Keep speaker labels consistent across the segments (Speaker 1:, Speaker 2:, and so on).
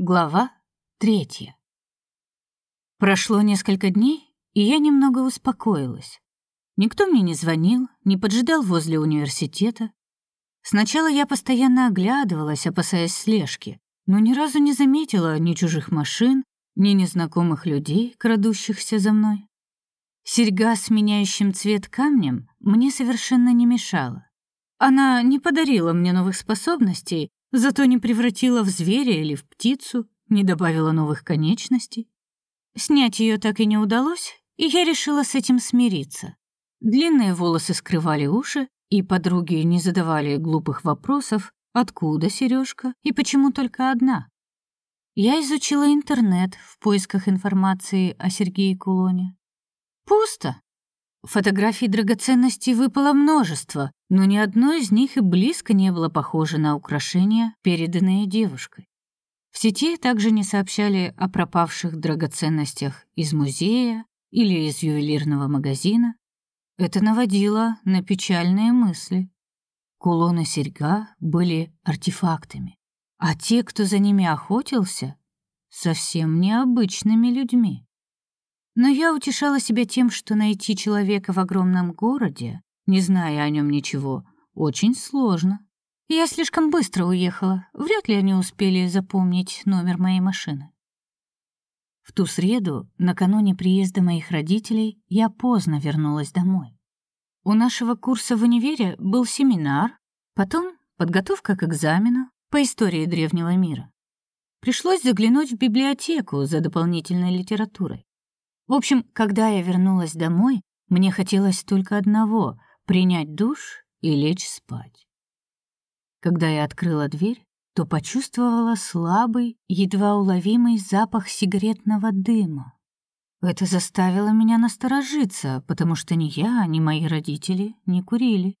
Speaker 1: Глава третья. Прошло несколько дней, и я немного успокоилась. Никто мне не звонил, не поджидал возле университета. Сначала я постоянно оглядывалась, опасаясь слежки, но ни разу не заметила ни чужих машин, ни незнакомых людей, крадущихся за мной. Серьга с меняющим цвет камнем мне совершенно не мешала. Она не подарила мне новых способностей, Зато не превратила в зверя или в птицу, не добавила новых конечностей. Снять ее так и не удалось, и я решила с этим смириться. Длинные волосы скрывали уши, и подруги не задавали глупых вопросов, откуда сережка и почему только одна. Я изучила интернет в поисках информации о Сергее Кулоне. Пусто. Фотографий драгоценностей выпало множество, но ни одно из них и близко не было похоже на украшения, переданные девушкой. В сети также не сообщали о пропавших драгоценностях из музея или из ювелирного магазина. Это наводило на печальные мысли. Кулон и серьга были артефактами, а те, кто за ними охотился, совсем необычными людьми. Но я утешала себя тем, что найти человека в огромном городе, не зная о нем ничего, очень сложно. Я слишком быстро уехала, вряд ли они успели запомнить номер моей машины. В ту среду, накануне приезда моих родителей, я поздно вернулась домой. У нашего курса в универе был семинар, потом подготовка к экзамену по истории древнего мира. Пришлось заглянуть в библиотеку за дополнительной литературой. В общем, когда я вернулась домой, мне хотелось только одного — принять душ и лечь спать. Когда я открыла дверь, то почувствовала слабый, едва уловимый запах сигаретного дыма. Это заставило меня насторожиться, потому что ни я, ни мои родители не курили.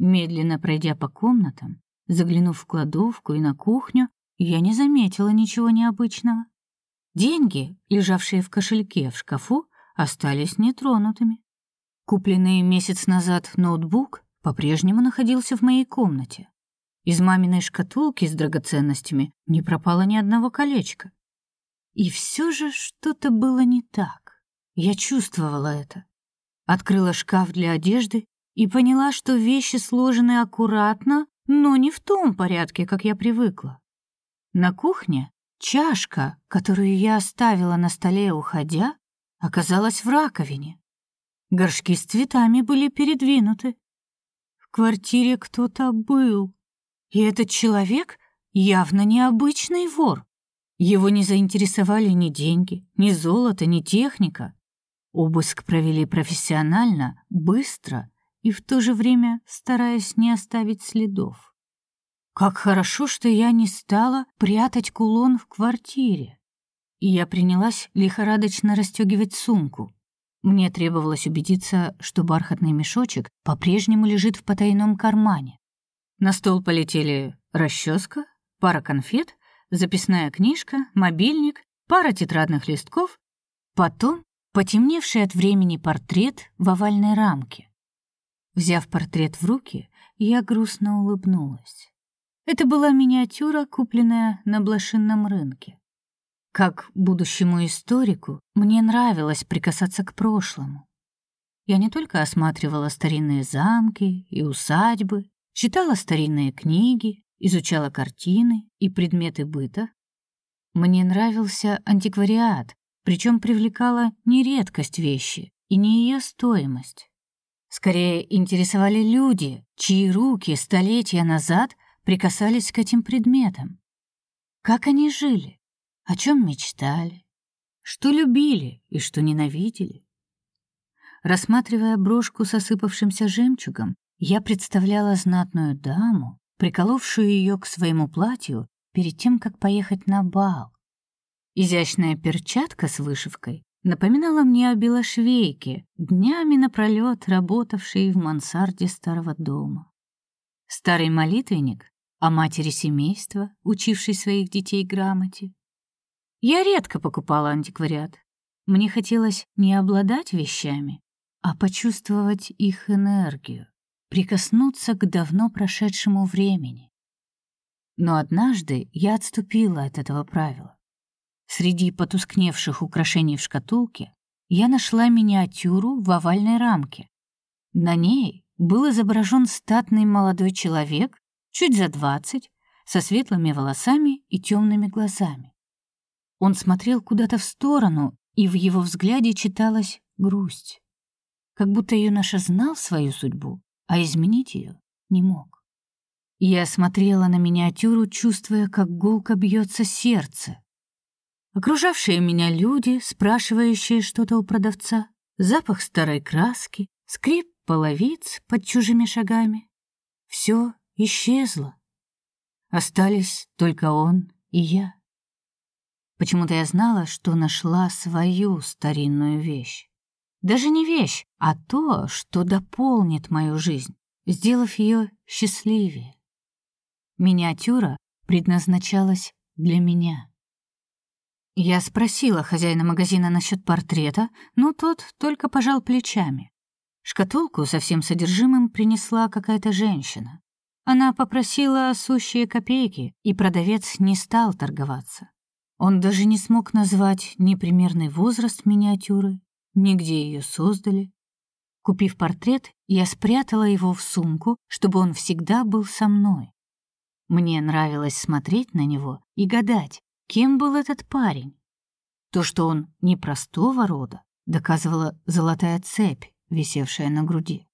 Speaker 1: Медленно пройдя по комнатам, заглянув в кладовку и на кухню, я не заметила ничего необычного. Деньги, лежавшие в кошельке в шкафу, остались нетронутыми. Купленный месяц назад ноутбук по-прежнему находился в моей комнате. Из маминой шкатулки с драгоценностями не пропало ни одного колечка. И все же что-то было не так. Я чувствовала это. Открыла шкаф для одежды и поняла, что вещи сложены аккуратно, но не в том порядке, как я привыкла. На кухне Чашка, которую я оставила на столе, уходя, оказалась в раковине. Горшки с цветами были передвинуты. В квартире кто-то был, и этот человек явно необычный вор. Его не заинтересовали ни деньги, ни золото, ни техника. Обыск провели профессионально, быстро и в то же время стараясь не оставить следов. Как хорошо, что я не стала прятать кулон в квартире. И я принялась лихорадочно расстегивать сумку. Мне требовалось убедиться, что бархатный мешочек по-прежнему лежит в потайном кармане. На стол полетели расческа, пара конфет, записная книжка, мобильник, пара тетрадных листков, потом потемневший от времени портрет в овальной рамке. Взяв портрет в руки, я грустно улыбнулась. Это была миниатюра, купленная на блошинном рынке. Как будущему историку, мне нравилось прикасаться к прошлому. Я не только осматривала старинные замки и усадьбы, читала старинные книги, изучала картины и предметы быта. Мне нравился антиквариат, причем привлекала не редкость вещи и не ее стоимость. Скорее интересовали люди, чьи руки столетия назад прикасались к этим предметам. Как они жили, о чем мечтали, что любили и что ненавидели. Рассматривая брошку с осыпавшимся жемчугом, я представляла знатную даму, приколовшую ее к своему платью перед тем, как поехать на бал. Изящная перчатка с вышивкой напоминала мне о белошвейке, днями напролёт работавшей в мансарде старого дома. Старый молитвенник о матери семейства, учившей своих детей грамоте. Я редко покупала антиквариат. Мне хотелось не обладать вещами, а почувствовать их энергию, прикоснуться к давно прошедшему времени. Но однажды я отступила от этого правила. Среди потускневших украшений в шкатулке я нашла миниатюру в овальной рамке. На ней был изображен статный молодой человек, чуть за двадцать, со светлыми волосами и темными глазами. Он смотрел куда-то в сторону, и в его взгляде читалась грусть. Как будто юноша знал свою судьбу, а изменить ее не мог. Я смотрела на миниатюру, чувствуя, как гулко бьется сердце. Окружавшие меня люди, спрашивающие что-то у продавца, запах старой краски, скрип половиц под чужими шагами. Все исчезло. Остались только он и я. Почему-то я знала, что нашла свою старинную вещь. Даже не вещь, а то, что дополнит мою жизнь, сделав ее счастливее. Миниатюра предназначалась для меня. Я спросила хозяина магазина насчет портрета, но тот только пожал плечами. Шкатулку со всем содержимым принесла какая-то женщина. Она попросила сущие копейки, и продавец не стал торговаться. Он даже не смог назвать ни примерный возраст миниатюры, ни где ее создали. Купив портрет, я спрятала его в сумку, чтобы он всегда был со мной. Мне нравилось смотреть на него и гадать, кем был этот парень. То, что он непростого рода, доказывала золотая цепь, висевшая на груди.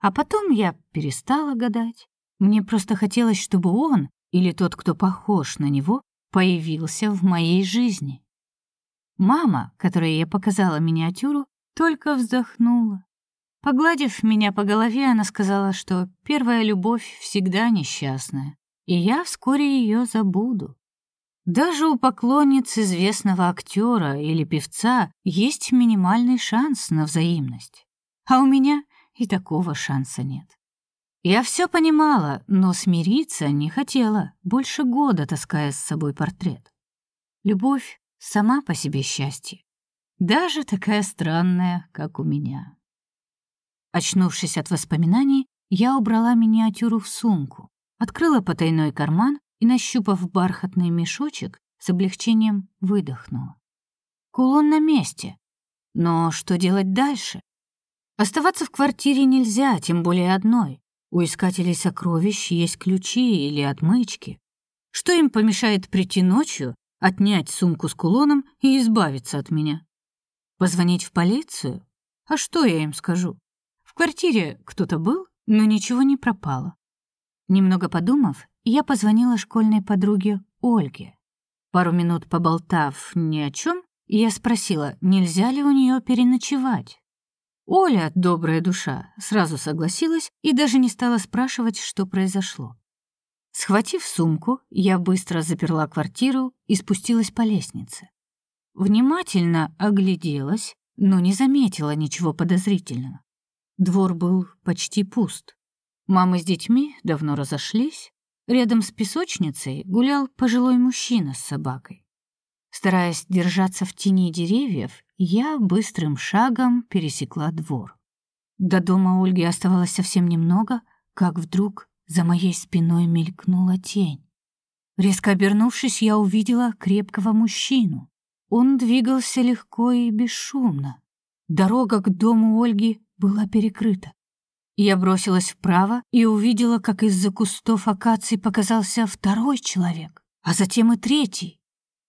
Speaker 1: А потом я перестала гадать. Мне просто хотелось, чтобы он или тот, кто похож на него, появился в моей жизни. Мама, которой я показала миниатюру, только вздохнула. Погладив меня по голове, она сказала, что первая любовь всегда несчастная, и я вскоре ее забуду. Даже у поклонниц известного актера или певца есть минимальный шанс на взаимность. А у меня и такого шанса нет. Я все понимала, но смириться не хотела, больше года таская с собой портрет. Любовь сама по себе счастье, даже такая странная, как у меня. Очнувшись от воспоминаний, я убрала миниатюру в сумку, открыла потайной карман и, нащупав бархатный мешочек, с облегчением выдохнула. Кулон на месте. Но что делать дальше? Оставаться в квартире нельзя, тем более одной. У искателей сокровищ есть ключи или отмычки. Что им помешает прийти ночью, отнять сумку с кулоном и избавиться от меня? Позвонить в полицию? А что я им скажу? В квартире кто-то был, но ничего не пропало. Немного подумав, я позвонила школьной подруге Ольге. Пару минут поболтав ни о чем, я спросила, нельзя ли у нее переночевать. Оля, добрая душа, сразу согласилась и даже не стала спрашивать, что произошло. Схватив сумку, я быстро заперла квартиру и спустилась по лестнице. Внимательно огляделась, но не заметила ничего подозрительного. Двор был почти пуст. Мамы с детьми давно разошлись, Рядом с песочницей гулял пожилой мужчина с собакой. Стараясь держаться в тени деревьев, я быстрым шагом пересекла двор. До дома Ольги оставалось совсем немного, как вдруг за моей спиной мелькнула тень. Резко обернувшись, я увидела крепкого мужчину. Он двигался легко и бесшумно. Дорога к дому Ольги была перекрыта. Я бросилась вправо и увидела, как из-за кустов акаций показался второй человек, а затем и третий.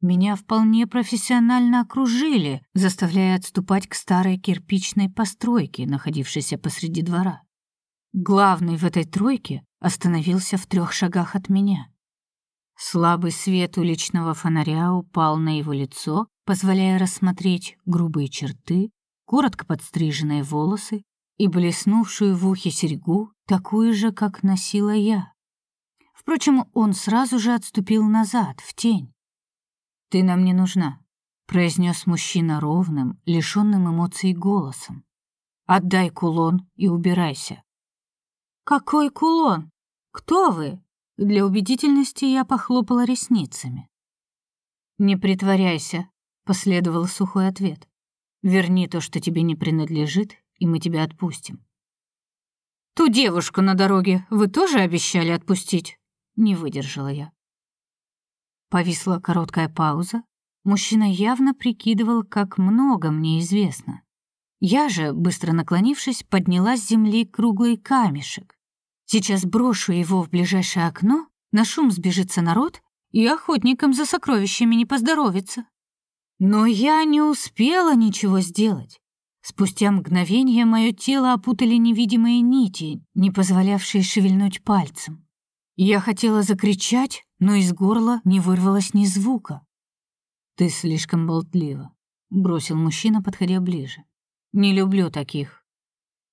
Speaker 1: Меня вполне профессионально окружили, заставляя отступать к старой кирпичной постройке, находившейся посреди двора. Главный в этой тройке остановился в трех шагах от меня. Слабый свет уличного фонаря упал на его лицо, позволяя рассмотреть грубые черты, коротко подстриженные волосы и блеснувшую в ухе серьгу, такую же, как носила я. Впрочем, он сразу же отступил назад, в тень. «Ты нам не нужна», — произнес мужчина ровным, лишенным эмоций голосом. «Отдай кулон и убирайся». «Какой кулон? Кто вы?» Для убедительности я похлопала ресницами. «Не притворяйся», — последовал сухой ответ. «Верни то, что тебе не принадлежит, и мы тебя отпустим. Ту девушку на дороге вы тоже обещали отпустить? Не выдержала я. Повисла короткая пауза. Мужчина явно прикидывал, как много мне известно. Я же, быстро наклонившись, подняла с земли круглый камешек. Сейчас брошу его в ближайшее окно, на шум сбежится народ, и охотникам за сокровищами не поздоровится. Но я не успела ничего сделать. Спустя мгновение мое тело опутали невидимые нити, не позволявшие шевельнуть пальцем. Я хотела закричать, но из горла не вырвалось ни звука. «Ты слишком болтлива», — бросил мужчина, подходя ближе. «Не люблю таких».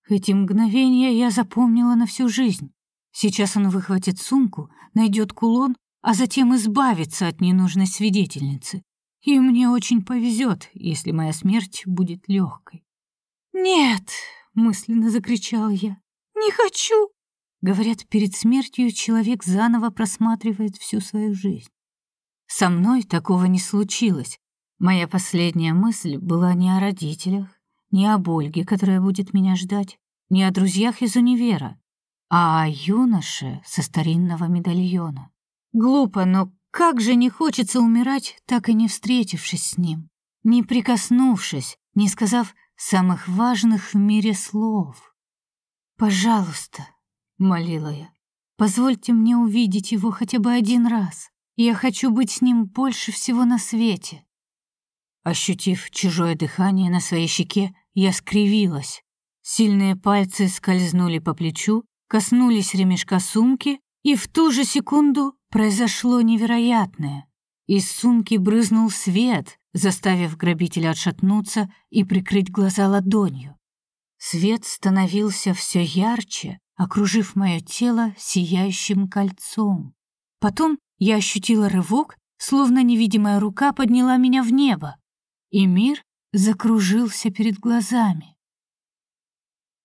Speaker 1: Эти мгновения я запомнила на всю жизнь. Сейчас он выхватит сумку, найдет кулон, а затем избавится от ненужной свидетельницы. И мне очень повезет, если моя смерть будет легкой. «Нет!» — мысленно закричал я. «Не хочу!» Говорят, перед смертью человек заново просматривает всю свою жизнь. Со мной такого не случилось. Моя последняя мысль была не о родителях, не о Ольге, которая будет меня ждать, не о друзьях из универа, а о юноше со старинного медальона. Глупо, но как же не хочется умирать, так и не встретившись с ним, не прикоснувшись, не сказав самых важных в мире слов. «Пожалуйста», — молила я, — «позвольте мне увидеть его хотя бы один раз. Я хочу быть с ним больше всего на свете». Ощутив чужое дыхание на своей щеке, я скривилась. Сильные пальцы скользнули по плечу, коснулись ремешка сумки, и в ту же секунду произошло невероятное. Из сумки брызнул свет, заставив грабителя отшатнуться и прикрыть глаза ладонью. Свет становился все ярче, окружив мое тело сияющим кольцом. Потом я ощутила рывок, словно невидимая рука подняла меня в небо, и мир закружился перед глазами.